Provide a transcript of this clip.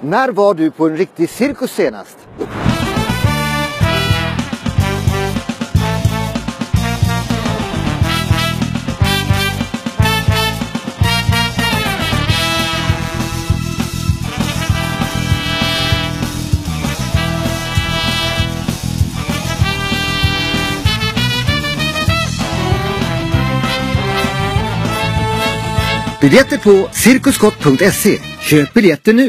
När var du på en riktig cirkus senast? Biljetter på cirkuskott.se. Köp biljetter nu!